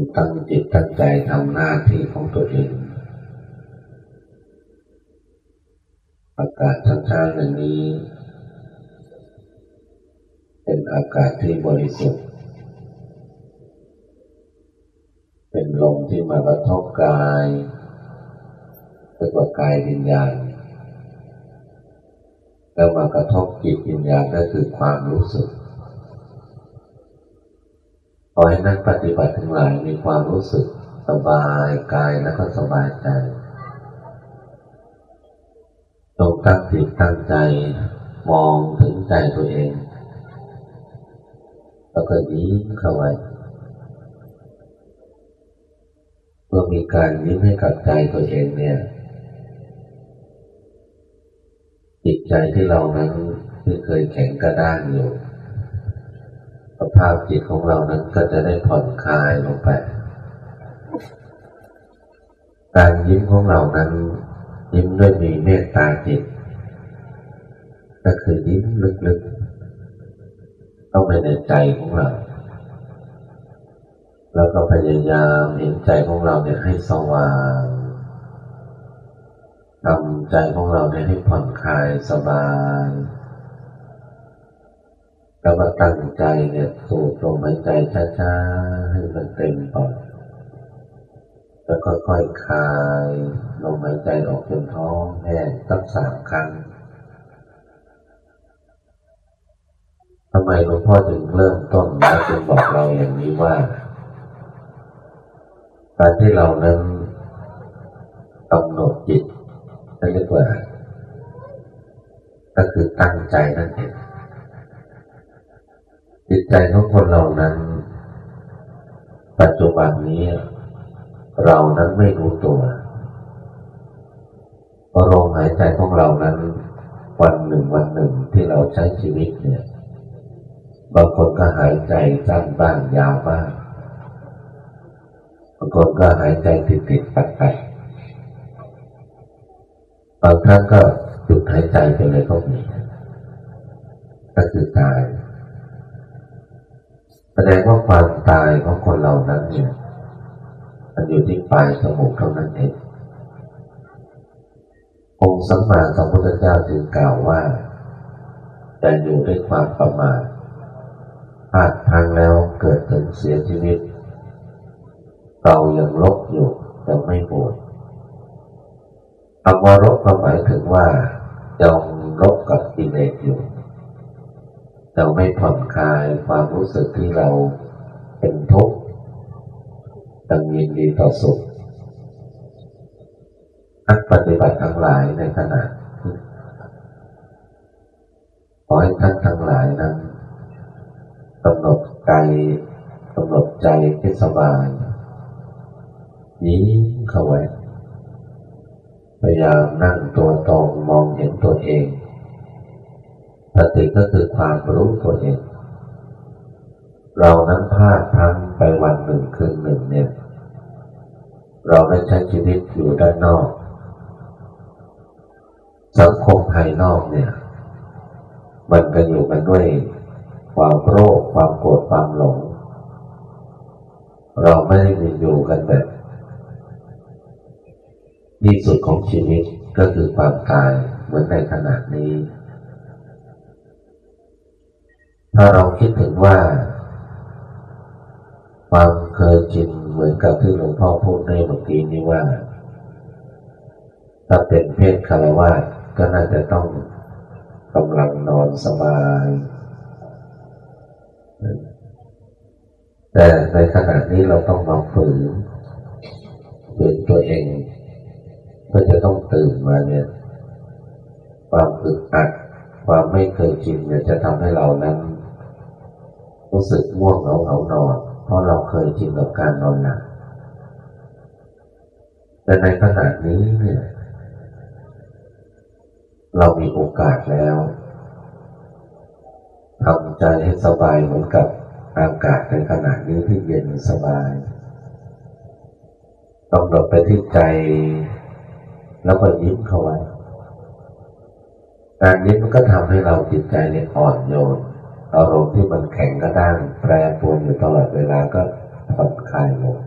งตั้งจิตตั้งใจทำหน้าที่ของตัวเองอากาศช้าๆอย่างนี้ เป็นอากาศที่บริสุทธิ์ เป็นลมที่มากระทบกายเรียกว่ากายวิญญาณแล้วมากระทบจิตวิญญาณก็คือความรู้สึก ขอให้นักปฏิบัติทั้งหลายมีความรู้สึกสบายกายและก็สบายใจจงตั้งจิตตั้งใจมองถึงใจตัวเอง แล้วก็ยิ้มเข้าไว้เมื่อมีการยิ้มให้กับใจตัวเองเนี่ย จิตใจที่เรานั้นที่เคยแข็งกระด้างอยู่ สภาพจิตของเรานั้นก็จะได้ผ่อนคลายลงไป การยิ้มของเรานั้น ยิ้มด้วยมีเมตตาจิต ก็คือยิ้มลึกๆเข้าไปในใจของเรา แล้วก็พยายามเห็นใจของเราเนี่ยให้สว่างทำใจของเราเนี่ยให้ผ่อนคลายสบาย แล้วก็ตั้งใจเนี่ยสูดลมหายใจช้าๆให้มันเต็มปอดแล้วก็ค่อยคลายลมหายใจออกจนท้องแห้งสักสามครั้งทำไมหลวงพ่อถึงเริ่มต้นและจึงบอกเราอย่างนี้ว่าการที่เรานั้นกำหนดจิตเรียกว่า ก็คือตั้งใจนั่นเอง จิตใจของคนเรานั้น ปัจจุบันนี้ เรานั้นไม่รู้ตัวพอลมหายใจของเรานั้น วันหนึ่งวันหนึ่งที่เราใช้ชีวิตเนี่ย บางคนก็หายใจสั้นบ้างยาวบ้างบางคนก็หายใจติดติดปัดปัดบางครั้งก็หยุดหายใจไปเลยก็มีก็คือตาย แสดงว่าความตายของคนเรานั้นเนี่ยมันอยู่ที่ปลายสมูกเท่านั้นเององค์สัมมาสัมพุทธเจ้าจึงกล่าวว่า แต่อยู่ด้วยความประมาทพลาดพังแล้วเกิดถึงเสียชีวิต เรายังลบอยู่ยังไม่ปวดคำว่าลบก็หมายถึงว่ายังลบกับกิเลสอยู่ เราไม่ผ่อนคลายความรู้สึกที่เราเป็นทุกข์ตังยินดีต่อสุขนักปฏิบัติทั้งหลายในขณะขอให้ท่านทั้งหลายนั้นกำหนดใจกำหนดใจให้สบายยิ้มเข้าไว้พยายามนั่งตัวตรงมองเห็นตัวเอง สติก็คือความรู้ตัวเอง เรานั้นพลาดทั้งไปวันหนึ่งคืนหนึ่งเนี่ย เราได้ใช้ชีวิตอยู่ด้านนอก สังคมภายนอกเนี่ย มันก็อยู่กันด้วยความโรคความโกรธความหลง เราไม่ได้อยู่กันแบบที่สุดของชีวิตก็คือความตายเหมือนในขณะนี้ ถ้าเราคิดถึงว่าความเคยชินเหมือนกับที่หลวงพ่อพูดในเมื่อกี้นี้ว่า ถ้าเป็นเพศคารวะก็น่าจะต้องกำลังนอนสบาย แต่ในขณะนี้เราต้องมาฝืนฝืนตัวเองเพื่อจะต้องตื่นมาเนี่ย ความอึดอัด ความไม่เคยชินเนี่ยจะทำให้เรานั้น รู้สึกง่วงเหงาเหงานอนเพราะเราเคยชินกับการนอนหลับแต่ในขณะนี้เนี่ยเรามีโอกาสแล้วทำใจให้สบายเหมือนกับอากาศในขณะนี้ที่เย็นสบายกำหนดไปที่ใจ แล้วก็ยิ้มเข้าไว้การยิ้มมันก็ทำให้เราจิตใจเนี่ยอ่อนโยน อารมณ์ที่มันแข็งกระด้างแปรปรวนอยู่ตลอดเวลาก็ผ่อนคลายลง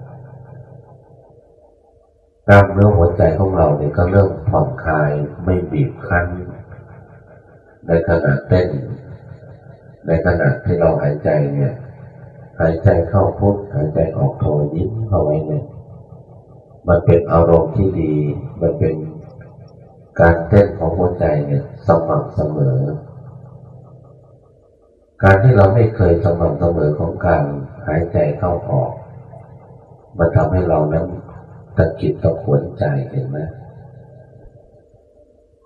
กล้ามเนื้อหัวใจของเราเนี่ยก็เริ่มผ่อนคลายไม่บีบคั้น ในขณะเต้น ในขณะที่เราหายใจเนี่ย หายใจเข้าพุทหายใจออกโทยิ้มเข้าไว้เนี่ยมันเป็นอารมณ์ที่ดี มันเป็นการเต้นของหัวใจเนี่ยสม่ำเสมอ การที่เราไม่เคยสม่ำเสมอของการหายใจเข้าออก มันทำให้เรานั้นตะกิดตะขวนใจเห็นไหม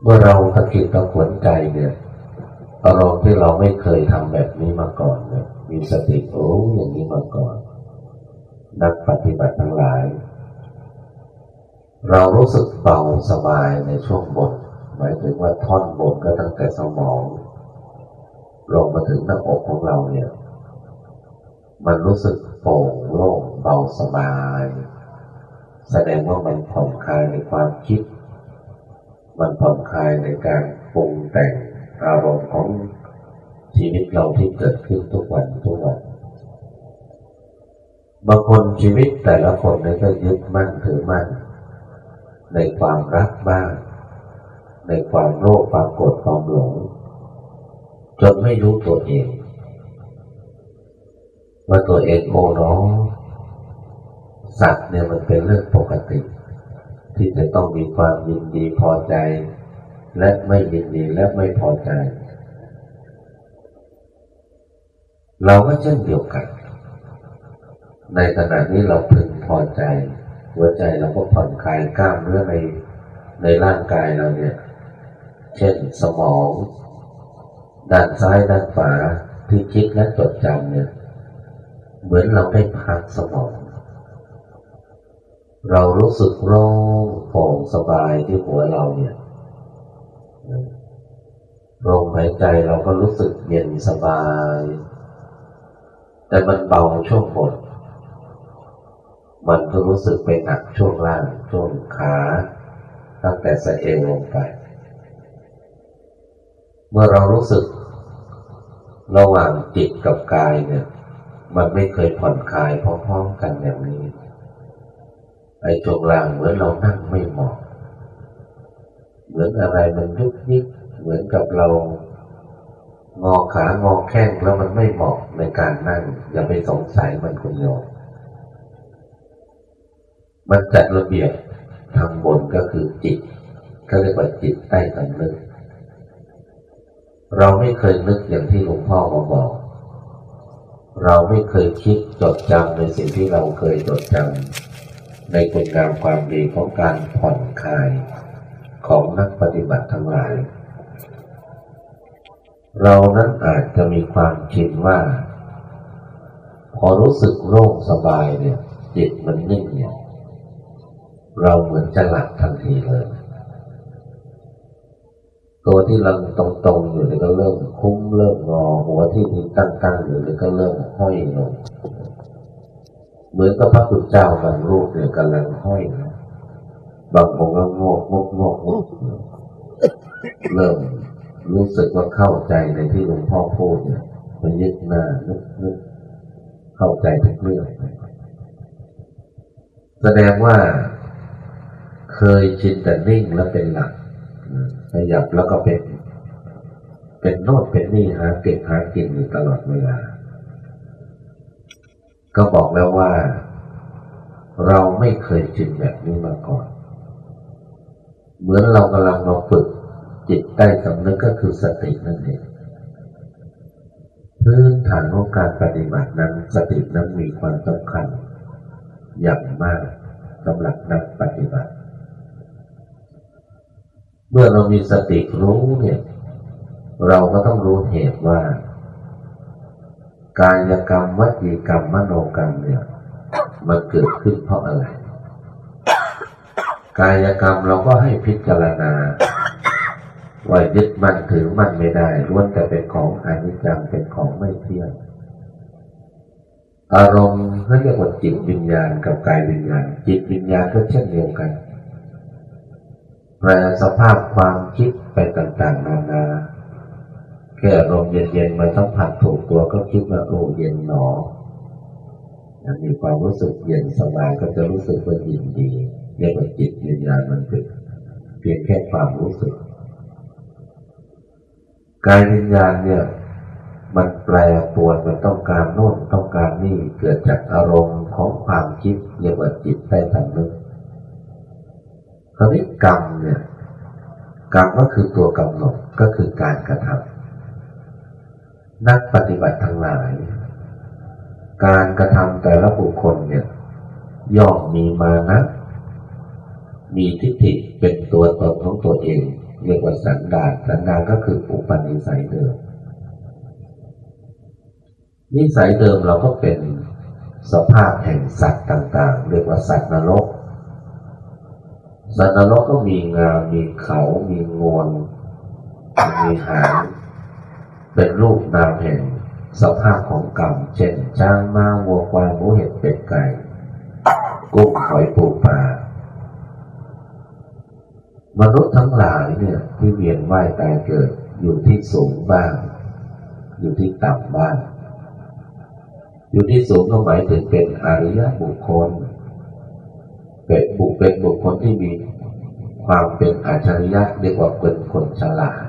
เมื่อเราตะกิดตะขวนใจเนี่ยอารมณ์ที่เราไม่เคยทำแบบนี้มาก่อนเนี่ยมีสติรู้อย่างนี้มาก่อน นักปฏิบัติทั้งหลาย เรารู้สึกเบาสบายในช่วงบนหมายถึงว่าท่อนบนก็ตั้งแต่สมอง ลงมาถึงหน้าอกของเราเนี่ย มันรู้สึกโปร่งโล่งเบาสบาย แสดงว่ามันผ่อนคลายในความคิด มันผ่อนคลายในการปรุงแต่งอารมณ์ของชีวิตเราที่เกิดขึ้นทุกวันทุกวันบางคนชีวิตแต่ละคนเนี่ยก็ยึดมั่นถือมั่น ในความรักบ้าง ในความโลภความโกรธความหลง จนไม่รู้ตัวเองว่าตัวเองโง่เนาะสัตว์เนี่ยมันเป็นเรื่องปกติ ที่จะต้องมีความยินดีพอใจ และไม่ยินดีและไม่พอใจ เราก็เช่นเดียวกัน ในขณะนี้เราพึงพอใจ หัวใจเราก็ผ่อนคลายกล้ามเนื้อในในร่างกายเราเนี่ย เช่นสมอง ด้านซ้ายด้านขวาที่คิดและจดจำเนี่ย เหมือนเราได้พักสมอง เรารู้สึกโล่งโปร่งสบายที่หัวเราเนี่ยลมหายใจเราก็รู้สึกเย็นสบาย แต่มันเบาช่วงบนมันก็รู้สึกไปหนักช่วงล่างช่วงขา ตั้งแต่สะเอวลงไป เมื่อเรารู้สึก ระหว่างจิตกับกายเนี่ย มันไม่เคยผ่อนคลายพร้อมๆกันอย่างนี้ ไอ้ช่วงล่างเหมือนเรานั่งไม่เหมาะ เหมือนอะไรมันยุกยิกเหมือนกับเรางอขางอแข้งแล้วมันไม่เหมาะในการนั่ง อย่าไปสงสัยมันคุณโยมมันจัดระเบียบทางบนก็คือจิตก็เรียกว่าจิตใต้สำนึก เราไม่เคยนึกอย่างที่หลวงพ่อมาบอก เราไม่เคยคิดจดจำในสิ่งที่เราเคยจดจำในคุณงามความดีของการผ่อนคลายของนักปฏิบัติทั้งหลาย เรานั้นอาจจะมีความคิดว่า พอรู้สึกโล่งสบายเนี่ยจิตมันนิ่งเนี่ยเราเหมือนจะหลับทันทีเลย ตัวที่ลังตรงๆอยู่เนี่ก็เริ่มคุ้มเริ่มงอหัวที่มีตั้งๆอยู่เนี่ก็เริ่มห้อยลงเหมือนกับพระพุทธเจ้าบางรูปเนี่ยกำลังห้อยนะบางองค์ก็งอกงอกงอกงอกเริ่มรู้สึกว่าเข้าใจในที่หลวงพ่อพูดเนี่ยมันยึดหน้านึกนึกเข้าใจทุกเรื่องแสดงว่า เคยชินแต่นิ่งแล้วเป็นหลัก ขยับแล้วก็เป็น เป็นโนดเป็นนี่หาเก็บหากินอยู่ตลอดเวลา ก็บอกแล้วว่า เราไม่เคยชินแบบนี้มาก่อน เหมือนเรากำลังมาฝึกจิตใต้สำนึกก็คือสตินั่นเองพื้นฐานของการปฏิบัตินั้นสตินั้นมีความสำคัญ อย่างมากสำหรับนักปฏิบัติ เมื่อเรามีสติรู้เนี่ย เราก็ต้องรู้เหตุว่า กายกรรมวัจีกรรมมโนกรรมเนี่ย มันเกิดขึ้นเพราะอะไร กายกรรมเราก็ให้พิจารณาว่ายึดมั่นถือมั่นไม่ได้ล้วนแต่เป็นของอนิจจังเป็นของไม่เที่ยงอารมณ์เขาเรียกว่าจิตวิญญาณกับกายวิญญาณ จิตวิญญาณก็เช่นเดียวกัน แปลสภาพความคิดไปต่างๆ นานาแค่ลมเย็นๆมาสัมผัสถูกตัวก็คิดว่าโอ้เย็นหนอมีความรู้สึกเย็นสบายก็จะรู้สึกว่ายินดีเรียกว่าจิตวิญญาณมันเป็นเพียงแค่ความรู้สึกกายวิญญาณเนี่ย มันแปลปวนมันต้องการโน่นต้องการนี่เกิดจากอารมณ์ของความคิดเรียกว่าจิตใต้สำนึก คราวนี้กรรมเนี่ยกรรมก็คือตัวกำหนดก็คือการกระทำนักปฏิบัติทั้งหลาย การกระทำแต่ละบุคคลเนี่ยย่อมมีมานะมีทิฏฐิเป็นตัวตนของตัวเอง เรียกว่าสันดานสันดานก็คืออุปนิสัยเดิม นิสัยเดิมเราก็เป็นสภาพแห่งสัตว์ต่าง ๆ เรียกว่าสัตว์นรก สัตว์นรกก็มีงา มีเขา มีงวงมีหางเป็นรูปนามแห่งสภาพของกรรม เช่นช้างม้าวัวควายหมูเห็ดเป็ดไก่ กุ้งหอยปูปลามนุษย์ทั้งหลายเนี่ย ที่เวียนว่ายตายเกิดอยู่ที่สูงบ้าง อยู่ที่ต่ำบ้าง อยู่ที่สูงก็หมายถึงเป็นอริยบุคคล เป็นบุคเป็นบุคคลที่มีความเป็นอัจฉริยะเรียกว่าเป็นคนฉลาด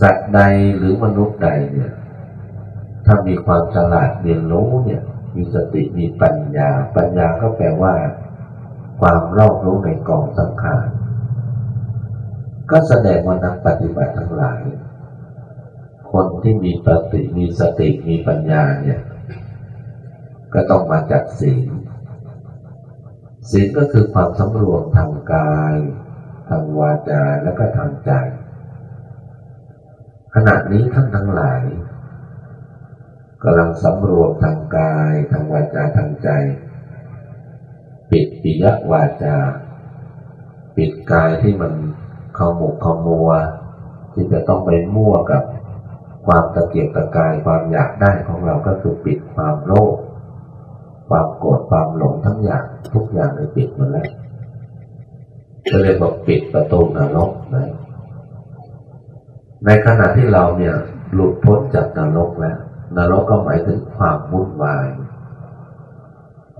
สัตว์ใดหรือมนุษย์ใดเนี่ย ถ้ามีความฉลาดเรียนรู้เนี่ย มีสติมีปัญญา ปัญญาก็แปลว่า ความรอบรู้ในกองสังขารก็แสดงว่านักปฏิบัติทั้งหลาย คนที่มีปฏิมีสติมีปัญญาเนี่ย ก็ต้องมาจากศีล ศีลก็คือความสำรวมทางกายทางวาจาและก็ทางใจ ขณะนี้ท่านทั้งหลายกำลังสำรวมทางกายทางวาจาทางใจ ปิดปิยวาจา ปิดกายที่มันขมกขมัว ที่จะต้องไปมั่วกับความตะเกียกตะกายความอยากได้ของเราก็คือปิดความโลภความโกรธความหลงทั้งอย่าง ทุกอย่างเลยปิดหมดแล้วก็เลยบอกปิดประตูนรกนะในขณะที่เราเนี่ย หลุดพ้นจากนรกแล้วนรกก็หมายถึงความวุ่นวาย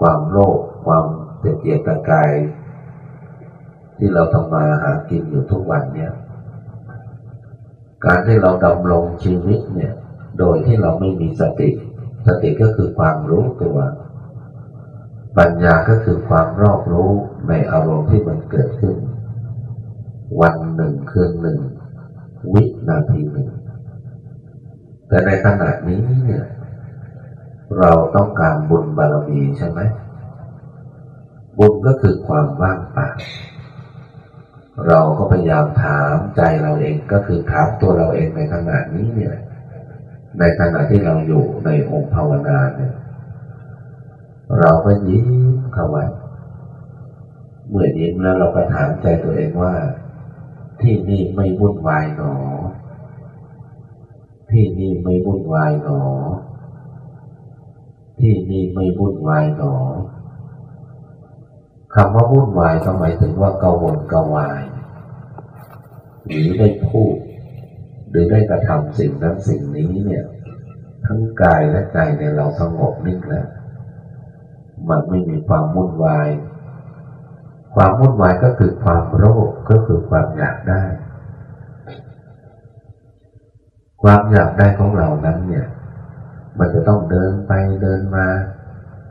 ความโลภความเกียรติกาย ที่เราทำมาหากินอยู่ทุกวันเนี่ย การที่เราดำรงชีวิตเนี่ย โดยที่เราไม่มีสติ สติก็คือความรู้ตัว ปัญญาก็คือความรอบรู้ในอารมณ์ที่มันเกิดขึ้น วันหนึ่งคืนหนึ่ง วินาทีหนึ่ง แต่ในขณะนี้เนี่ยเราต้องการบุญบารมีใช่ไหมบุญก็คือความว่างเปล่าเราก็พยายามถามใจเราเองก็คือถามตัวเราเองในขณะนี้เนี่ย ในขณะที่เราอยู่ในองค์ภาวนาเนี่ย เราก็ยิ้มเข้าไว้เมื่อยิ้มแล้วเราก็ถามใจตัวเองว่า ที่นี่ไม่วุ่นวายหนอ ที่นี่ไม่วุ่นวายหนอ ที่นี่ไม่วุ่นวายหนอคำว่าวุ่นวายก็หมายถึงว่ากังวลกังวายหรือได้พูด หรือได้กระทำสิ่งนั้นสิ่งนี้เนี่ย ทั้งกายและใจในเราสงบนิ่งแล้ว มันไม่มีความวุ่นวาย ความวุ่นวายก็คือความโลภก็คือความอยากได้ ความอยากได้ของเรานั้นเนี่ย มันจะต้องเดินไปเดินมา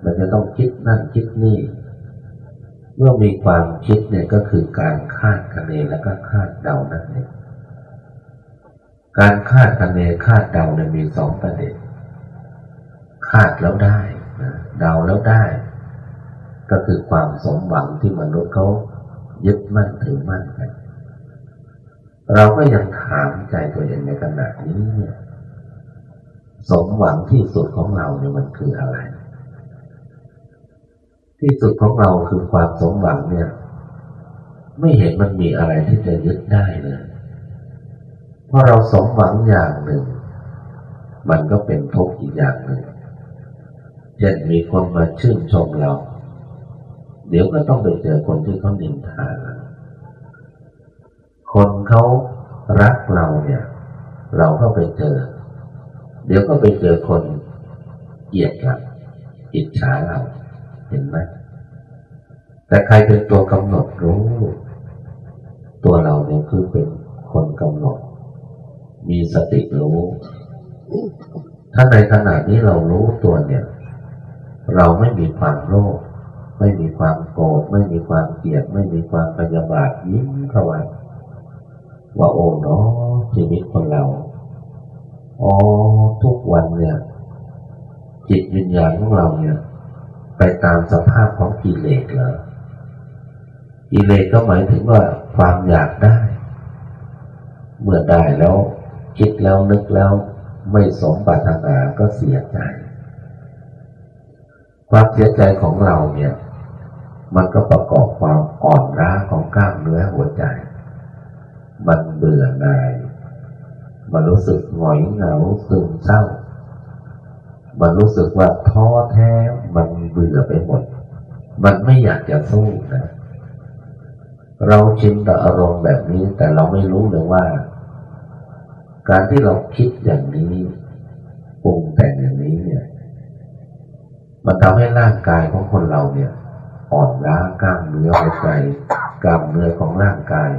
มันจะต้องคิดนั่นคิดนี่ เมื่อมีความคิดเนี่ยก็คือการคาดคะเนแล้วก็คาดเดานั่นเองการคาดคะเนคาดเดาเนี่ยมีสองประเด็นคาดแล้วได้เดาแล้วได้ ก็คือความสมหวังที่มนุษย์เขายึดมั่นถือมั่นกันเราก็ยังถามใจตัวเองในขณะนี้เนี่ยสมหวังที่สุดของเราเนี่ยมันคืออะไร ที่สุดของเราคือความสมหวังเนี่ย ไม่เห็นมันมีอะไรที่จะยึดได้เลยเพราะเราสมหวังอย่างหนึ่ง มันก็เป็นทุกข์อีกอย่างหนึ่งเช่นมีคนมาชื่นชมเรา เดี๋ยวก็ต้องไปเจอคนที่เขานินทาคนเขารักเราเนี่ย เราก็ไปเจอ เดี๋ยวก็ไปเจอคนเกลียดเราอิจฉาเรา เห็นไหมแต่ใครเป็นตัวกำหนดรู้ ตัวเราเนี่ยคือเป็นคนกำหนด มีสติรู้ ถ้าในขณะนี้เรารู้ตัวเนี่ย เราไม่มีความโลภ ไม่มีความโกรธไม่มีความเกลียด ไม่มีความพยาบาทยิ้มเข้าไว้ว่าโอ้เนาะชีวิตคนเราอ๋อทุกวันเนี่ย จิตวิญญาณของเราเนี่ย ไปตามสภาพของกิเลสเหรอกิเลสก็หมายถึงว่าความอยากได้ เมื่อได้แล้ว คิดแล้วนึกแล้ว ไม่สมปรารถนาก็เสียใจ ความเสียใจของเราเนี่ย มันก็ประกอบความอ่อนล้าของกล้ามเนื้อหัวใจ มันเบื่อหน่าย มันรู้สึกหงอยเหงาซึมเศร้า มันรู้สึกว่าท้อแท้ มันเบื่อไปหมด มันไม่อยากจะสู้นะ เราชินต่ออารมณ์แบบนี้ แต่เราไม่รู้เลยว่า การที่เราคิดอย่างนี้ปรุงแต่งอย่างนี้เนี่ย มันทำให้ร่างกายของคนเราเนี่ย อ่อนล้ากล้ามเนื้อหัวใจกล้ามเนื้อของร่างกาย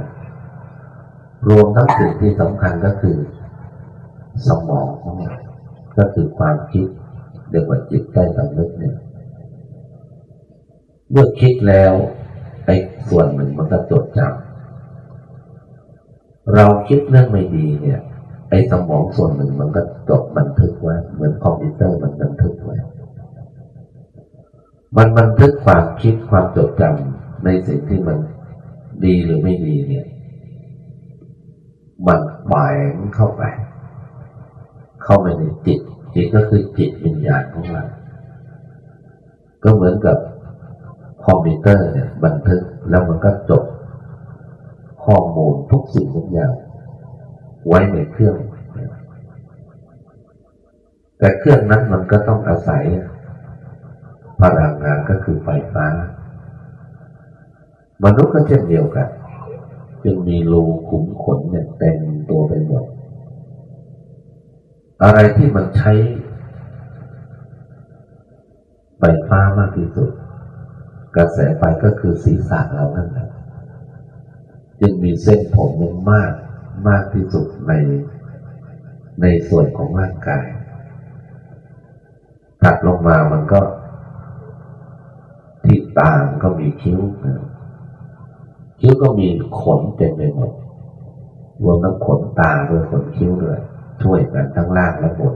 รวมทั้งสิ่งที่สำคัญก็คือ สมองของเราก็คือความคิดเรียกว่าจิตใต้สำนึกเนี่ยเมื่อคิดแล้วไอ้ส่วนหนึ่งมันก็จดจำเราคิดเรื่องไม่ดีเนี่ยไอ้สมองส่วนหนึ่งมันก็จดบันทึกไว้เหมือนคอมพิวเตอร์มันบันทึกไว้ มันบันทึกความคิดความจดจำในสิ่งที่มันดีหรือไม่ดีเนี่ย มันแฝงเข้าไป เข้าไปในจิต จิตก็คือจิตวิญญาณของเรา ก็เหมือนกับคอมพิวเตอร์เนี่ยบันทึกแล้วมันก็จดข้อมูลทุกสิ่งทุกอย่างไว้ในเครื่อง แต่เครื่องนั้นมันก็ต้องอาศัย พลังงานก็คือไฟฟ้ามนุษย์ก็เช่นเดียวกันจึงมีรูขุมขนเนี่ยเต็มตัวไปหมดอะไรที่มันใช้ไฟฟ้ามากที่สุด กระแสไฟก็คือศีรษะเรานั่นแหละจึงมีเส้นผมมันมากมากที่สุดในในส่วนของร่างกายถัดลงมามันก็ ตาก็มีคิ้วคิ้วก็มีขนเต็มไปหมดรวมทั้งขนตาด้วยขนคิ้วด้วยช่วยกันทั้งล่างและบน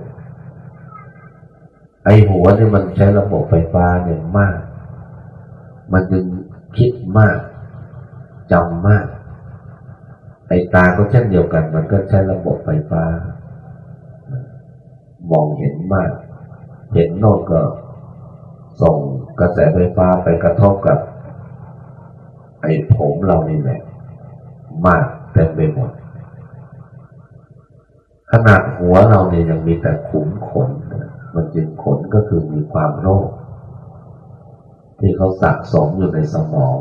ไอหัวนี่มันใช้ระบบไฟฟ้าเนี่ยมาก มันจึงคิดมากจำมาก ไอ้ตาก็เช่นเดียวกัน มันก็ใช้ระบบไฟฟ้า มองเห็นมาก เห็นน่นก็ ส่งกระแสไฟฟ้าไปกระทบกับ ไอ้ผมเรานี่แหละมากเต็มไปหมด ขนาดหัวเราเนี่ยยังมีแต่ขุมขน มันจึงขนก็คือมีความโรค ที่เขาสะสมอยู่ในสมอง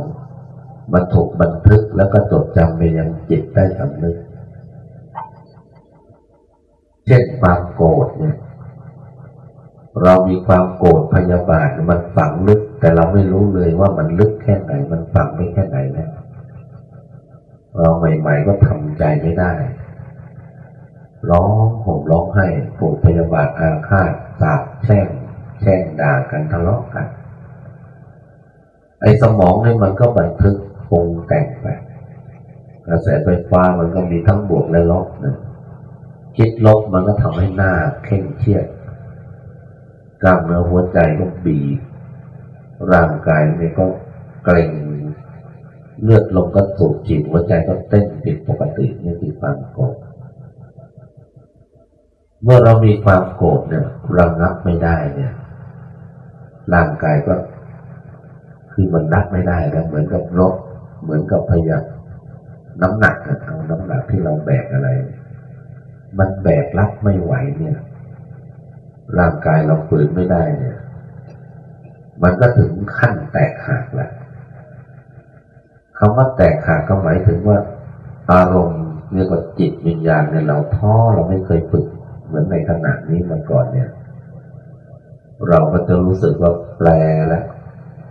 มันถูกบันทึกแล้วก็จดจำไปยังจิตได้สำนึกเช่นความโกรธเนี่ย เรามีความโกรธพยาบาทมันฝังลึก แต่เราไม่รู้เลยว่ามันลึกแค่ไหน มันฝังไม่แค่ไหนนะเราใหม่ ๆ ก็ทำใจไม่ได้ ร้องห่มร้องไห้ปวดพยาบาทอาฆาตสาบแช่งแช่งด่ากันทะเลาะกัน ไอ้สมองนี่มันก็บันทึกปรุงแต่งไปกระแสไฟฟ้ามันก็มีทั้งบวกและลบนะคิดลบมันก็ทำให้หน้าเคร่งเครียด กล้ามเนื้อหัวใจก็บีบร่างกายนี่ก็เกร็งเลือดลมก็สูบจิตหัวใจก็เต้นผิดปกตินี่คือความโกรธเมื่อเรามีความโกรธเนี่ยระงับไม่ได้เนี่ย ร่างกายก็ คือมันนับไม่ได้แล้วเหมือนกับรถเหมือนกับพยาน้ำหนักนะเอาน้ำหนักที่เราแบกอะไร มันแบกรับไม่ไหวเนี่ย ร่างกายเราฝืนไม่ได้เนี่ย มันก็ถึงขั้นแตกหักแหละคำว่าแตกหักก็หมายถึงว่า อารมณ์เรียกว่าจิตวิญญาณเนี่ยเราท้อเราไม่เคยฝึก เหมือนในขณะนี้มาก่อนเนี่ย เราก็จะรู้สึกว่าแปลแล้ว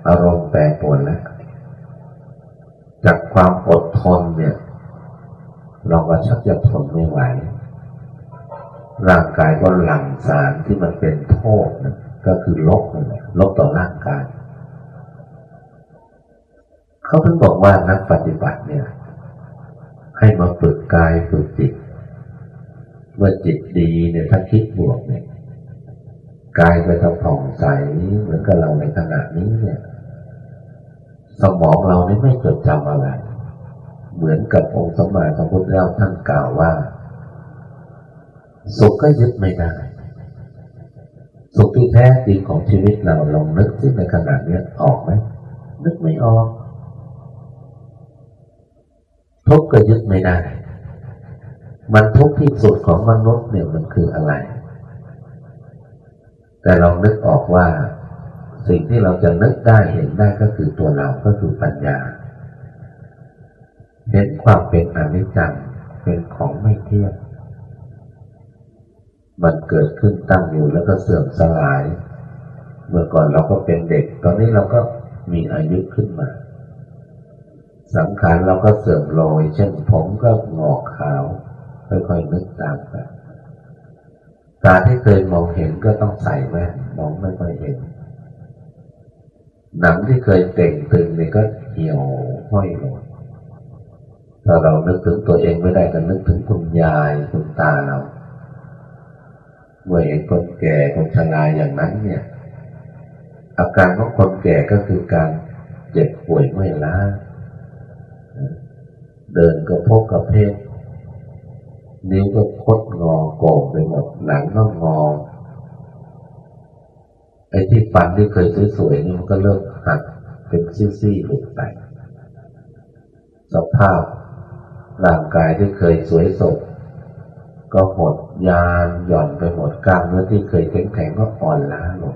อารมณ์แปรปรวนแล้วจากความอดทนเนี่ย เราก็ชักจะทนไม่ไหว ร่างกายก็หลั่งสารที่มันเป็นโทษนะก็คือลบนั่นแหละลบต่อร่างกาย เขาถึงบอกว่านักปฏิบัติเนี่ย ให้มาฝึกกายฝึกจิต เมื่อจิตดีเนี่ยถ้าคิดบวกเนี่ยกายก็จะผ่องใสเหมือนกับเราในขณะนี้เนี่ย สมองเรานี่ไม่จดจำอะไร เหมือนกับองค์สมมาสมพุทธเจ้าท่านกล่าวว่า สุขก็ยึดไม่ได้ สุขที่แท้จริงของชีวิตเราลองนึกที่ในขณะนี้ออกไหมนึกไม่ออกทุกข์ก็ยึดไม่ได้ มันทุกข์ที่สุดของมนุษย์เนี่ยมันคืออะไร แต่เรานึกออกว่า สิ่งที่เราจะนึกได้เห็นได้ก็คือตัวเราก็คือปัญญา เห็นความเป็นอนิจจังเป็นของไม่เที่ยง มันเกิดขึ้นตั้งอยู่แล้วก็เสื่อมสลาย เมื่อก่อนเราก็เป็นเด็ก ตอนนี้เราก็มีอายุขึ้นมา สังขารเราก็เสื่อมโรยเช่นผมก็งอกขาว ค่อยๆนึกตามไปตาที่เคยมองเห็นก็ต้องใส่แว่นมองไม่ค่อยเห็น หนังที่เคยเต่งตึงนี่ก็เหี่ยวห้อยลงถ้าเรานึกถึงตัวเองไม่ได้ก็นึกถึงคุณยายคุณตาเรา เมื่อเห็นคนแก่คนชราอย่างนั้นเนี่ย อาการของคนแก่ก็คือการเจ็บป่วยเมื่อยล้าเดินก็พกกระเพกนิ้วก็คดงอโก่งไปหมดหลังก็งอไอ้ที่ฟันที่เคยสวยๆนี่มันก็เริ่มหักเป็นซี่ๆหลุดไปสภาพร่างกายที่เคยสวยสดก็หด ยานหย่อนไปหมดกล้ามเนื้อที่เคยแข็งๆก็อ่อนล้าลง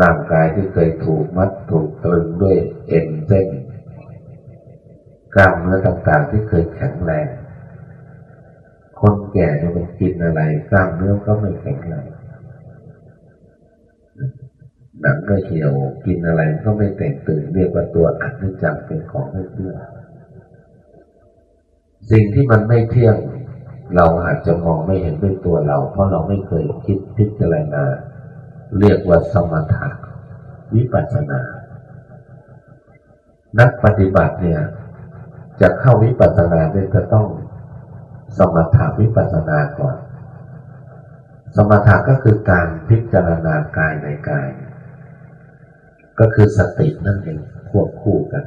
ร่างกายที่เคยถูกมัดถูกตรึงด้วยเอ็นเส้นกล้ามเนื้อต่างๆ ที่เคยแข็งแรงคนแก่เนี่ยมันกินอะไรกล้ามเนื้อก็ไม่แข็งแรงหนังก็เหี่ยวกินอะไรก็ไม่แต่งตื่นเรียกว่าตัวอัดนิจจังเป็นของไม่เที่ยงสิ่งที่มันไม่เที่ยง เราอาจจะมองไม่เห็นด้วยตัวเรา เพราะเราไม่เคยคิดพิจารณา เรียกว่าสมถะวิปัสสนา นักปฏิบัติเนี่ย จะเข้าวิปัสสนาเนี่ยจะต้องสมถาวิปัสสนาก่อน สมถะก็คือการพิจารณากายในกาย ก็คือสตินั่นเองควบคู่กัน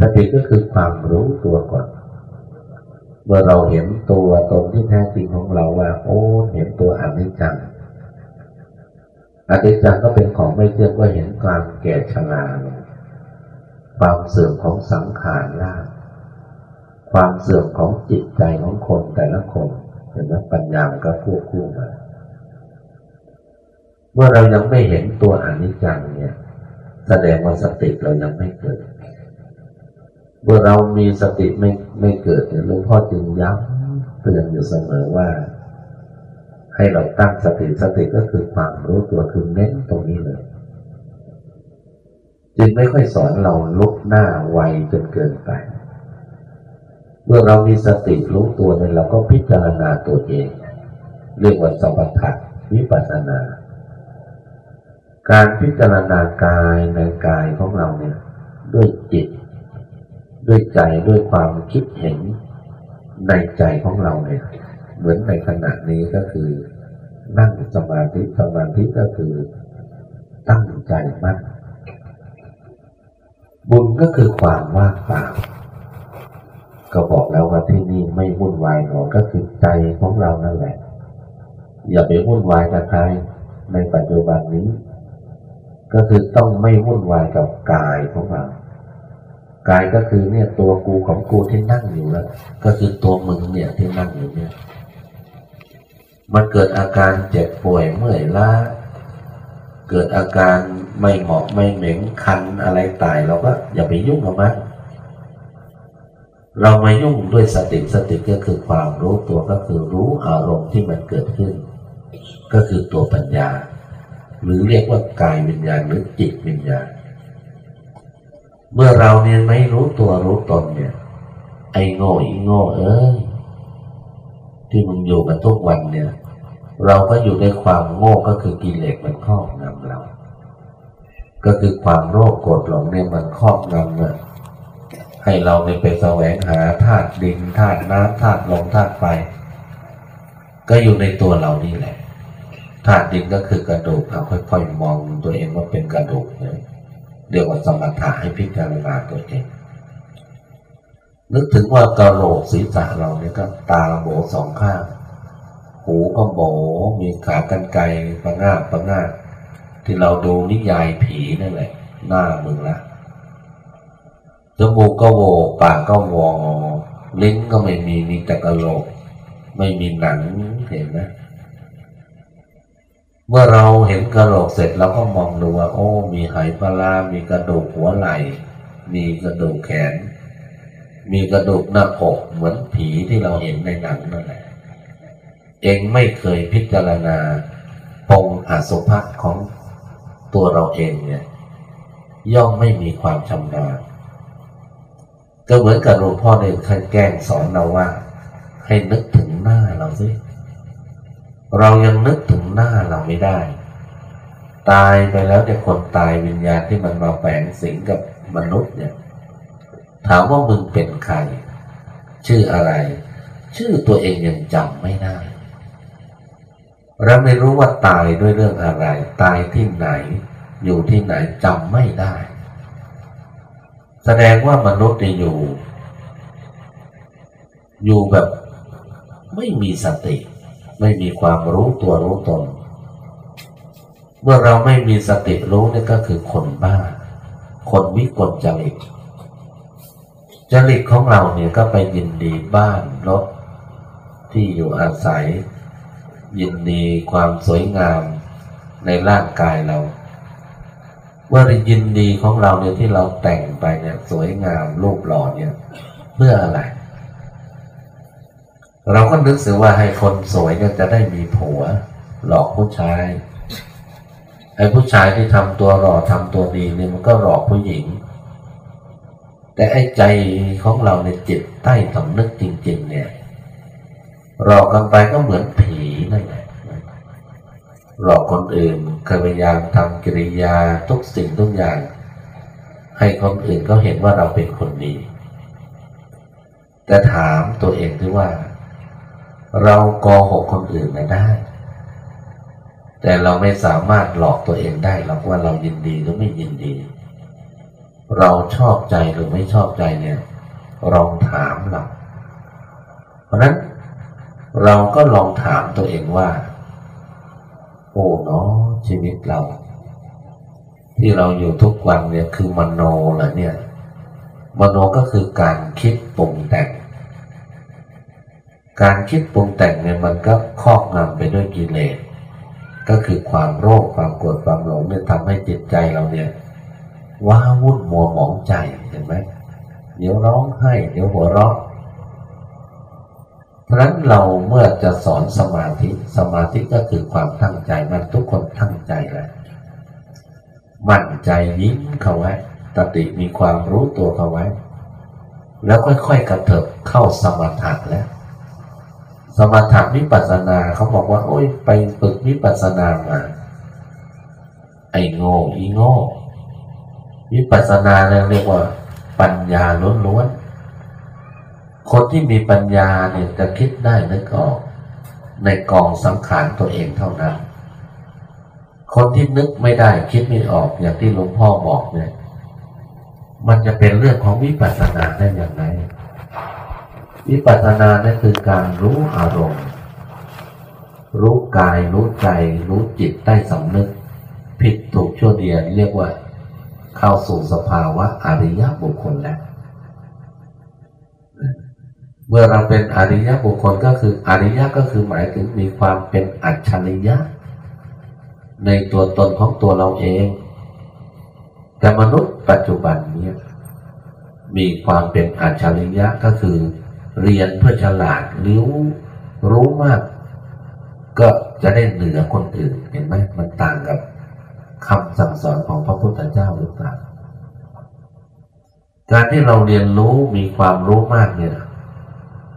สติก็คือความรู้ตัวก่อน มื่อเราเห็นตัวตนที่แท้จริงของเราว่า โอ้เห็นตัวอนิจจังอนิจจังก็เป็นของไม่เที่ยงก็เห็นความแก่ชราความเสื่อมของสังขารล่าความเสื่อมของจิตใจของคนแต่ละคนเห็นไหมปัญญามันก็ควบคู่มาเมื่อเรายังไม่เห็นตัวอนิจจังเนี่ย แสดงว่าสติเรายังไม่เกิด เมื่อเรามีสติไม่ไม่เกิดเนี่ยหลวงพ่อจึงย้ำเตือนอยู่เสมอว่า ให้เราตั้งสติสติก็คือความรู้ตัวคือเน้นตรงนี้เลย จึงไม่ค่อยสอนเราลุกหน้าไวจนเกินไป เมื่อเรามีสติรู้ตัวเนี่ยเราก็พิจารณาตัวเอง เรียกว่าสมถะวิปัสสนา การพิจารณากายในกายของเราเนี่ย ด้วยจิต ด้วยใจด้วยความคิดเห็นในใจของเราเนี่ยเหมือนในขณะนี้ก็คือ นั่งสมาธิสมาธิก็คือตั้งใจมั่นบุญก็คือความว่างเปล่าก็บอกแล้วว่าที่นี่ไม่วุ่นวายหรอกก็คือใจของเรานั่นแหละ อย่าไปวุ่นวายกับใครในปัจจุบันนี้ ก็คือต้องไม่วุ่นวายกับกายของเรา กายก็คือเนี่ยตัวกูของกูที่นั่งอยู่แล้ว ก็คือตัวมึงเนี่ยที่นั่งอยู่เนี่ย มันเกิดอาการเจ็บป่วยเมื่อยล้าเกิดอาการไม่เหมาะไม่เหม็งคันอะไรตายเราก็อย่าไปยุ่งกับมันเรามายุ่งด้วยสติสติก็คือความรู้ตัวก็คือรู้อารมณ์ที่มันเกิดขึ้น ก็คือตัวปัญญา หรือเรียกว่ากายวิญญาณหรือจิตวิญญาณ เมื่อเราเนี่ยไม่รู้ตัวรู้ตนเนี่ย ไอ้โง่อีโง่เอ้ยที่มึงอยู่กันทุกวันเนี่ย เราก็อยู่ด้วยความโง่ก็คือกิเลสมันครอบงำเรา ก็คือความโรคโกรธหลงเนี่ยมันครอบงำเนี่ยให้เราเนี่ยไปแสวงหาธาตุดินธาตุน้ำธาตุลมธาตุไฟก็อยู่ในตัวเรานี่แหละธาตุดินก็คือกระดูกเอาค่อยๆมองตัวเองว่าเป็นกระดูกเนี่ย เรียกว่าสมถะให้พิจารณาตัวเองนึกถึงว่ากระโหลกศีรษะเราเนี่ยก็ตาโบสองข้าง หูก็โบมีขากรรไกรประงาบประงาที่เราดูนิยายผีนั่นแหละ หน้ามึงละจมูกก็โวปากก็วอลิ้นก็ไม่มีมีแต่กระโหลก ไม่มีหนังเห็นไหม เมื่อเราเห็นกระโหลกเสร็จเราก็มองดูว่า โอ้ มีไหปลา มีกระดูกหัวไหล่มีกระดูกแขน มีกระดูกหน้าอกเหมือนผีที่เราเห็นในหนังนั่นแหละเองไม่เคยพิจารณาปงอสุภะของตัวเราเองเนี่ย ย่อมไม่มีความชำนาญก็เหมือนกับหลวงพ่อในเคยแกล้งสอนเราว่า ให้นึกถึงหน้าเราสิ เรายังนึกถึงหน้าเราไม่ได้ ตายไปแล้วเนี่ยคนตายวิญญาณที่มันมาแฝงสิงกับมนุษย์เนี่ย ถามว่ามึงเป็นใคร ชื่ออะไร ชื่อตัวเองยังจำไม่ได้เราไม่รู้ว่าตายด้วยเรื่องอะไร ตายที่ไหน อยู่ที่ไหนจำไม่ได้ แสดงว่ามนุษย์อยู่ อยู่แบบไม่มีสติ ไม่มีความรู้ตัวรู้ตน เมื่อเราไม่มีสติรู้นี่ก็คือคนบ้า คนวิกลจริตจริตของเราเนี่ยก็ไปยินดีบ้านรถที่อยู่อาศัย ยินดีความสวยงามในร่างกายเราเมื่อยินดีของเราเนี่ยที่เราแต่งไปเนี่ยสวยงามรูปหล่อเนี่ย เพื่ออะไรเเราก็นึกสึกว่าให้คนสวยเนี่ยจะได้มีผัว หลอกผู้ชายไอ้ผู้ชายที่ทำตัวหล่อทำตัวดีเนี่ยมันก็หลอกผู้หญิง แต่ไอ้ใจของเราในจิตใต้สำนึกจริง ๆ เนี่ยหลอกกันไปก็เหมือนผีนั่นแหละหลอกคนอื่นเคยพยายามทำกิริยาทุกสิ่งทุกอย่าง ให้คนอื่นเขาเห็นว่าเราเป็นคนดี แต่ถามตัวเองที่ว่า เราโกหกคนอื่นไม่ได้ แต่เราไม่สามารถหลอกตัวเองได้หรอกว่าเรายินดีหรือไม่ยินดี เราชอบใจหรือไม่ชอบใจเนี่ยลองถามเราเพราะนั้นเราก็ลองถามตัวเองว่า โอ้เนาะชีวิตเรา ที่เราอยู่ทุกวันเนี่ยคือมโนเหรอเนี่ย มโนก็คือการคิดปรุงแต่ง การคิดปรุงแต่งเนี่ยมันก็ครอบงำไปด้วยกิเลส ก็คือความโรคความโกรธความหลงเนี่ยทำให้จิตใจเราเนี่ยว้าวุ่นมัวหมองใจเห็นไหมเดี๋ยวร้องไห้เดี๋ยวหัวเราะเพราะนั้นเราเมื่อจะสอนสมาธิสมาธิก็คือความตั้งใจมันทุกคนตั้งใจแหละมั่นใจยิ้มเข้าไว้ตติมีความรู้ตัวเข้าไว้ แล้วค่อยๆกระเถิบเข้าสมาธิแล้ว สมถะวิปัสสนาเขาบอกว่า โอ้ย ไปฝึกวิปัสสนามาไอ้โง่อีโง่วิปัสสนาเรียกว่าปัญญาล้วนๆคนที่มีปัญญาเนี่ยจะคิดได้นึกออก ในกองสังขารตัวเองเท่านั้น คนที่นึกไม่ได้คิดไม่ออกอย่างที่หลวงพ่อบอกเนี่ย มันจะเป็นเรื่องของวิปัสสนาได้อย่างไร วิปัสสนานั่นคือการรู้อารมณ์ รู้กายรู้ใจ รู้จิตใต้สำนึก ผิดถูกชั่วเดียนเรียกว่า เข้าสู่สภาวะอริยบุคคลแล้ว เมื่อเราเป็นอริยบุคคลก็คืออริยก็คือหมายถึงมีความเป็นอัจฉริยะ ในตัวตนของตัวเราเอง แต่มนุษย์ปัจจุบันนี้มีความเป็นอัจฉริยะก็คือ เรียนเพื่อฉลาดรู้รู้มาก ก็จะได้เหนือคนอื่นเห็นไหมมันต่างกับคำสั่งสอนของพระพุทธเจ้าหรือเปล่าการที่เราเรียนรู้มีความรู้มากเนี่ย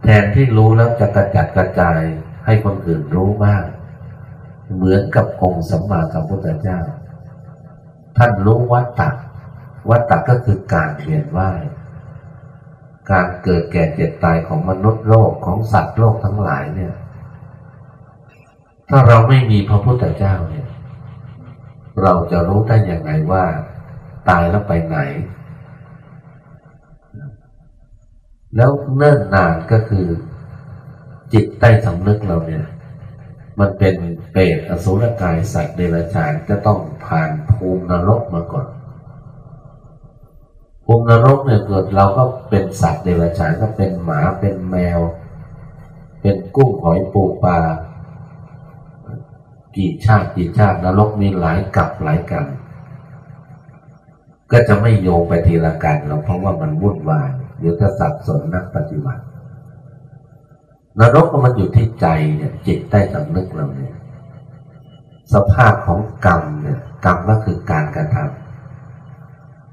แทนที่รู้แล้วจะกระจัดกระจายให้คนอื่นรู้บ้างเหมือนกับองค์สัมมาสัมพุทธเจ้า ท่านรู้วัตตะวัตตะก็คือการเรียนว่าย การเกิดแก่เจ็บตายของมนุษย์โลกของสัตว์โลกทั้งหลายเนี่ย ถ้าเราไม่มีพระพุทธเจ้าเนี่ย เราจะรู้ได้อย่างไรว่า ตายแล้วไปไหน แล้วเนิ่นนานก็คือ จิตใต้สำนึกเราเนี่ย มันเป็นเปรตอสุรกายสัตว์เดรัจฉานจะต้องผ่านภูมินรกมาก่อน ภูมินรกเนี่ยเกิดเราก็เป็นสัตว์เดรัจฉานก็เป็นหมาเป็นแมว เป็นกุ้งหอยปูปลากี่ชาติกี่ชาตินรกมีหลายกับหลายกัน ก็จะไม่โยงไปทีละกันเราเพราะว่ามันวุ่นวายเดี๋ยวจะสับสนนักปฏิบัตินรกมันอยู่ที่ใจเนี่ยจิตใต้สำนึกเราเนี่ยสภาพของกรรมเนี่ยกรรมก็คือการกระทำ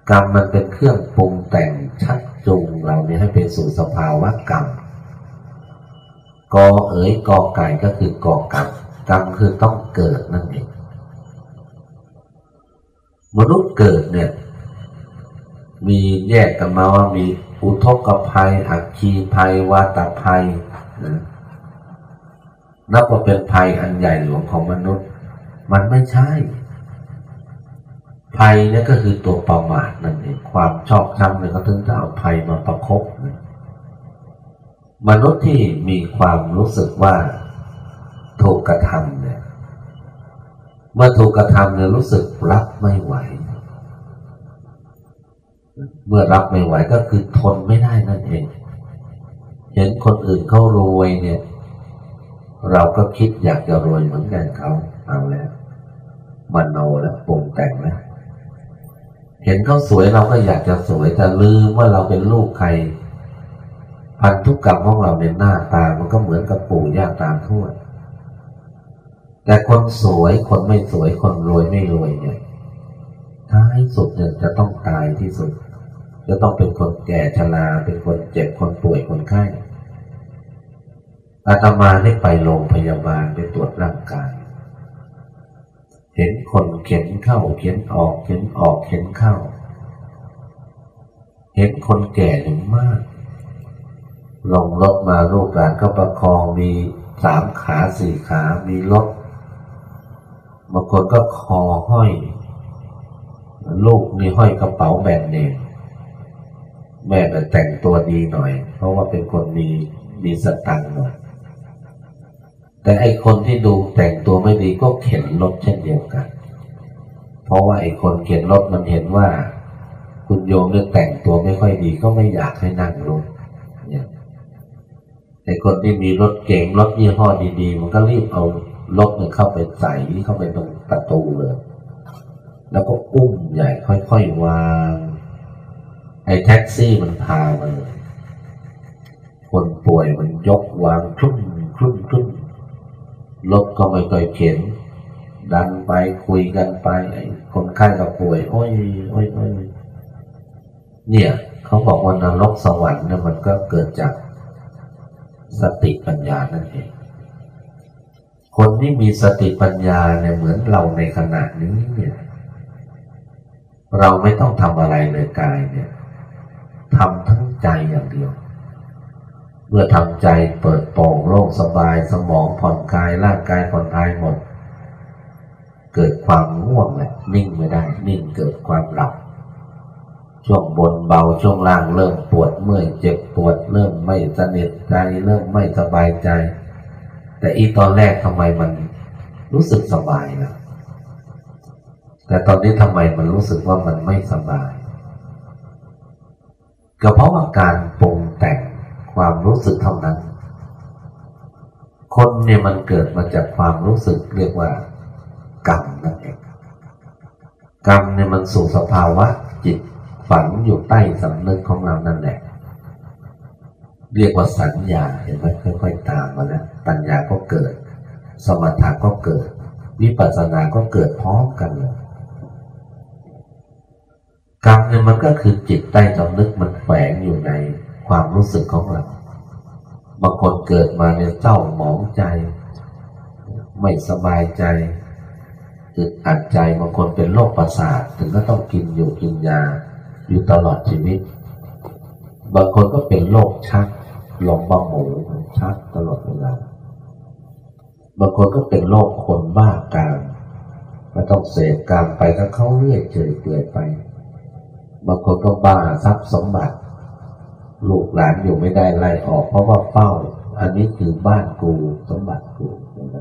กรรมมันเป็นเครื่องปรุงแต่งชักจูงเราเนี่ยให้เป็นสู่สภาวะกรรมกอเอ๋ยกอไก่ก็คือกอกรรมกรรมคือต้องเกิดนั่นเองมนุษย์เกิดเนี่ย มีแยกกันมาว่ามีอุทกภัยอักคีภัยวาตภัยนะนับว่าเป็นภัยอันใหญ่หลวงของมนุษย์ มันไม่ใช่ ภัยนี่ก็คือตัวประมาทนั่นเองความชอบช้ำเนี่ยเขาถึงจะเอาภัยมาประคบนะมนุษย์ที่มีความรู้สึกว่าถูกกระทำเนี่ยเมื่อถูกกระทำเนี่ยรู้สึกรับไม่ไหว เมื่อรับไม่ไหวก็คือทนไม่ได้นั่นเอง เห็นคนอื่นเขารวยเนี่ย เราก็คิดอยากจะรวยเหมือนกันเขาเอาแล้วมโนแล้วปรุงแต่งแล้ว เห็นเขาสวยเราก็อยากจะสวยแต่ลืมว่าเราเป็นลูกใคร พันธุกกรรมของเราในหน้าตา มันก็เหมือนกับปู่ย่าตาทวดแต่คนสวยคนไม่สวยคนรวยไม่รวยเนี่ยท้ายสุดเนี่ยจะต้องตายที่สุด จะต้องเป็นคนแก่ชราเป็นคนเจ็บคนป่วยคนไข้อาตมาได้ไปโรงพยาบาลไปตรวจร่างกาย เห็นคนเข็นเข้าเข็นออกเข็นออกเข็นเข้า เห็นคนแก่หนึ่งมาก ลงรถมาลูกหลานก็ประคองมีสามขาสี่ขามีรถบางคนก็คอห้อย ลูกนี่ห้อยกระเป๋าแบรนด์เนมแม่แต่งตัวดีหน่อย เพราะว่าเป็นคนมีมีสตังค์หน่อย แต่ไอคนที่ดูแต่งตัวไม่ดีก็เข็นรถเช่นเดียวกัน เพราะว่าไอคนเข็นรถมันเห็นว่า คุณโยมเนี่ยแต่งตัวไม่ค่อยดีก็ไม่อยากให้นั่งรถเนี่ยไอคนที่มีรถเก่งรถยี่ห้อดีๆ มันก็รีบเอารถมันเข้าไปใส่เข้าไปตรงประตูเลย แล้วก็อุ้มใหญ่ค่อยๆวาง ไอแท็กซี่มันพามาเลยคนป่วยมันยกวางคลุ่มคลุ่มคลุ่ม รถก็ไม่ค่อยเข็นดันไปคุยกันไปคนไข้ก็ป่วย โอ้ยโอ้ยโอ้ยเนี่ยเขาบอกว่านรกสวรรค์เนี่ยมันก็เกิดจากสติปัญญานั่นเองคนที่มีสติปัญญาเนี่ยเหมือนเราในขณะนี้เนี่ยเราไม่ต้องทำอะไรเลยกายเนี่ยทำทั้งใจอย่างเดียว เมื่อทำใจเปิดโปร่งโล่งสบายสมองผ่อนคลายร่างกายผ่อนคลายหมด เกิดความง่วงแหละนิ่งไม่ได้ นิ่งเกิดความหลับช่วงบนเบาช่วงล่างเริ่มปวดเมื่อยเจ็บปวดเริ่มไม่สนิทใจเริ่มไม่สบายใจ แต่อีตอนแรกทำไมมันรู้สึกสบายนะแต่ตอนนี้ทำไมมันรู้สึกว่ามันไม่สบาย ก็เพราะว่าการปรุงแต่ง ความรู้สึกเท่านั้น คนเนี่ยมันเกิดมาจากความรู้สึกเรียกว่ากรรมนั่นเองกรรมเนี่ยมันสู่สภาวะจิตฝังอยู่ใต้สำนึกของเรานั่นแหละ เรียกว่าสัญญาเห็นไหมค่อยๆตามมาแล้วปัญญาก็เกิด สมถะก็เกิด วิปัสสนาก็เกิดพร้อมกันเลยกรรมเนี่ยมันก็คือจิตใต้สำนึกมันแฝงอยู่ใน ความรู้สึกของเราบางคนเกิดมาเนี่ยเจ้าหมองใจ ไม่สบายใจอึดอัดใจบางคนเป็นโรคประสาทถึงก็ต้องกินอยู่กินยาอยู่ตลอดชีวิต บางคนก็เป็นโรคชักหลงบ้าหมูชักตลอดเวลาบางคนก็เป็นโรคคนบ้ากามก็ต้องเสพกามไปก็เข้าเรื่อยเฉยเปื่อยไป บางคนก็บ้าทรัพย์สมบัติ ลูกหลานอยู่ไม่ได้ไล่ออก เพราะว่าเฝ้า อันนี้คือบ้านกูสมบัติกูนไหม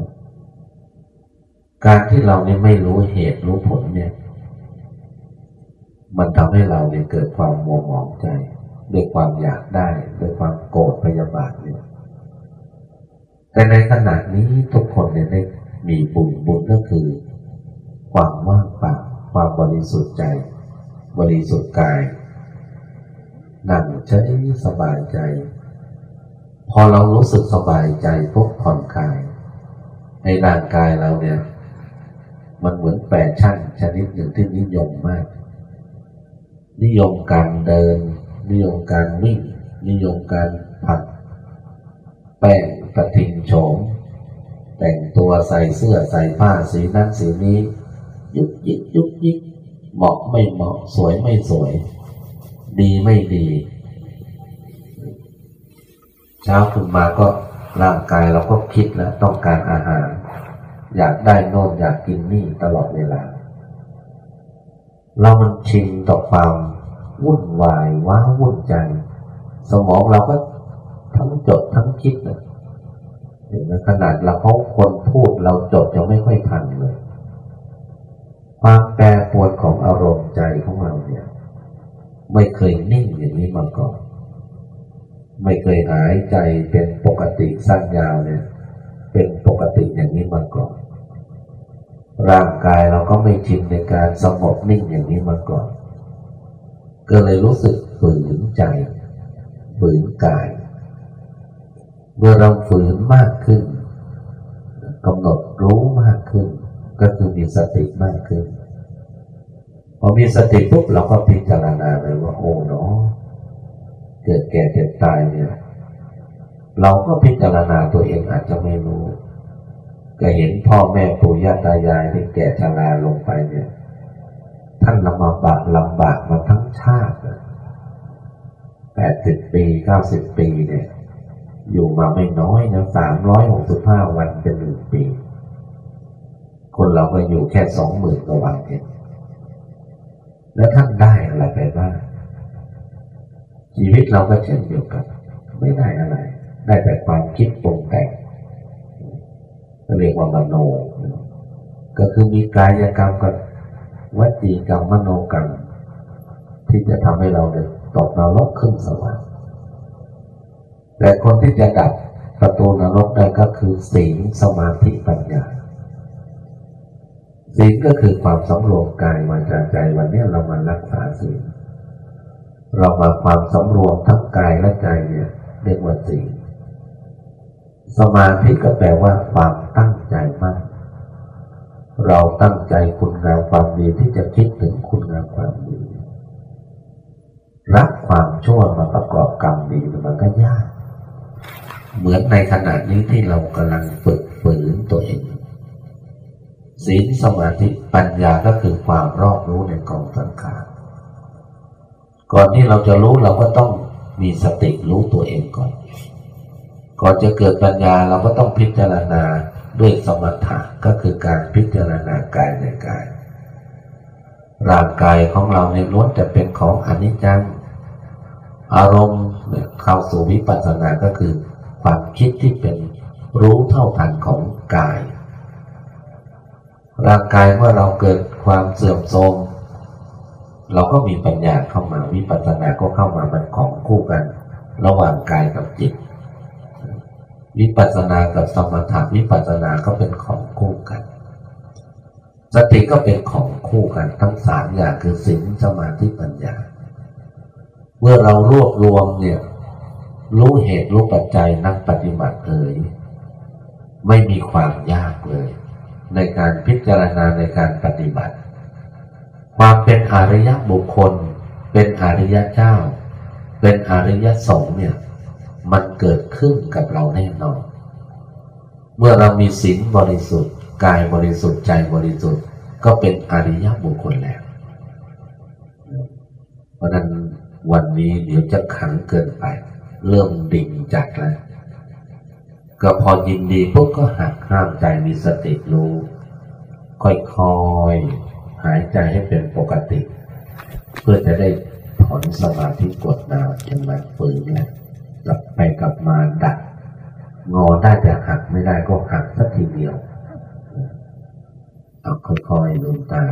การที่เราเนี่ยไม่รู้เหตุรู้ผลเนี่ย มันทำให้เราเนี่ยเกิดความโมหมองใจด้วยความอยากได้ด้วยความโกรธพยาบาทเนี่ยแต่ในขณะนี้ทุกคนเนี่ยได้มีบุญบุญก็คือ ความว่างเปล่าความบริสุทธิ์ใจ บริสุทธิ์กาย นั่งเฉยสบายใจ พอเรารู้สึกสบายใจปุ๊บผ่อนคลายในร่างกายเราเนี่ย มันเหมือนแฟชั่นชนิดหนึ่งที่นิยมมาก นิยมการเดิน นิยมการวิ่ง นิยมการผัด แป้งกระทิงโฉม แต่งตัวใส่เสื้อใส่ผ้าสีนั้นสีนี้ ยุกยิกยุกยิกเหมาะไม่เหมาะสวยไม่สวย ดีไม่ดี เช้าขึ้นมาก็ร่างกายเราก็คิดแล้วต้องการอาหาร อยากได้โน่นอยากกินนี่ตลอดเวลา เรามันชินต่อความวุ่นวายว้าวุ่นใจ สมองเราก็ทั้งจดทั้งคิดนะเห็นไหมขนาดเราเขาคนพูดเราจดยังไม่ค่อยทันเลย ความแปรปรวนของอารมณ์ใจของเรา ไม่เคยนิ่งอย่างนี้มาก่อน ไม่เคยหายใจเป็นปกติสั้นยาวเนี่ย เป็นปกติอย่างนี้มาก่อน ร่างกายเราก็ไม่ชินในการสงบนิ่งอย่างนี้มาก่อน ก็เลยรู้สึกฝืนใจ ฝืนกาย เมื่อเราฝืนมากขึ้นกำหนดรู้มากขึ้น ก็คือมีสติมากขึ้น พอมีสติปุ๊บเราก็พิจารณาเลยว่าโอ้เนาะเกิดแก่เจ็บตายเนี่ย เราก็พิจารณาตัวเองอาจจะไม่รู้ก็เห็นพ่อแม่ปู่ย่าตายายที่แก่ชราลงไปเนี่ย ท่านลำบากลำบากมาทั้งชาติแปดสิบปีเก้าสิบปีเนี่ย อยู่มาไม่น้อยนะสามร้อยหกสิบห้าวันเป็นหนึ่งปี คนเราก็อยู่แค่สองหมื่นกว่าวันเอง แล้วท่านได้อะไรไปบ้างชีวิตเราก็เช่นเดียวกัน ไม่ได้อะไร ได้แต่ความคิดปรุงแต่งก็เรียกว่ามโน ก็คือมีกายกรรมกับวจีกรรมมโนกรรม ที่จะทำให้เราเนี่ยตกนรกขึ้นสวรรค์แต่คนที่จะดับประตูนรกได้ก็คือศีลสมาธิปัญญา ศีลก็คือความสำรวมกายวาจาใจวันนี้เรามารักษาศีลเรามาความสำรวมทั้งกายและใจเนี่ยเรียกว่าศีลสมาธิก็แปลว่าความตั้งใจมากเราตั้งใจคุณงามความดีที่จะคิดถึงคุณงามความดีรับความชั่วมาประกอบกรรมดีมันก็ยาก เหมือนในขณะนี้ที่เรากำลังฝึกฝืนตัวเอง ศีลสมาธิปัญญาก็คือความรอบรู้ในกองสังขารก่อนที่เราจะรู้เราก็ต้องมีสติรู้ตัวเองก่อน ก่อนจะเกิดปัญญาเราก็ต้องพิจารณาด้วยสมถะก็คือการพิจารณากายในกาย ร่างกายของเราในล้วนจะเป็นของอนิจจัง อารมณ์เข้าสู่วิปัสสนาก็คือ ความคิดที่เป็นรู้เท่าทันของกาย ร่างกายเมื่อเราเกิดความเสื่อมโทรมเราก็มีปัญญาเข้ามาวิปัสสนาก็เข้ามามันของคู่กัน ระหว่างกายกับจิต วิปัสสนากับสมถะวิปัสสนาก็เป็นของคู่กัน สติก็เป็นของคู่กันทั้งสามอย่างคือสิ่งสมาธิปัญญา เมื่อเรารวบรวมเนี่ยรู้เหตุรู้ปัจจัยนักปฏิบัติเลย ไม่มีความยากเลย ในการพิจารณาในการปฏิบัติ ความเป็นอริยบุคคล เป็นอริยเจ้า เป็นอริยสงฆ์เนี่ย มันเกิดขึ้นกับเราแน่นอน เมื่อเรามีศีลบริสุทธิ์กายบริสุทธิ์ใจบริสุทธิ์ก็เป็นอริยบุคคลแล้ว เพราะนั้นวันนี้เดี๋ยวจะขังเกินไป เริ่มดิ่งจัดแล้ว ก็พอยินดีปุ๊บก็หักห้ามใจมีสติรู้ ค่อยๆหายใจให้เป็นปกติ เพื่อจะได้ถอนสมาธิกดน้ำยังมาฝืนแหละกลับไปกลับมาดัก งอได้แต่หักไม่ได้ก็หักสักทีเดียวเอาค่อยๆลืมตา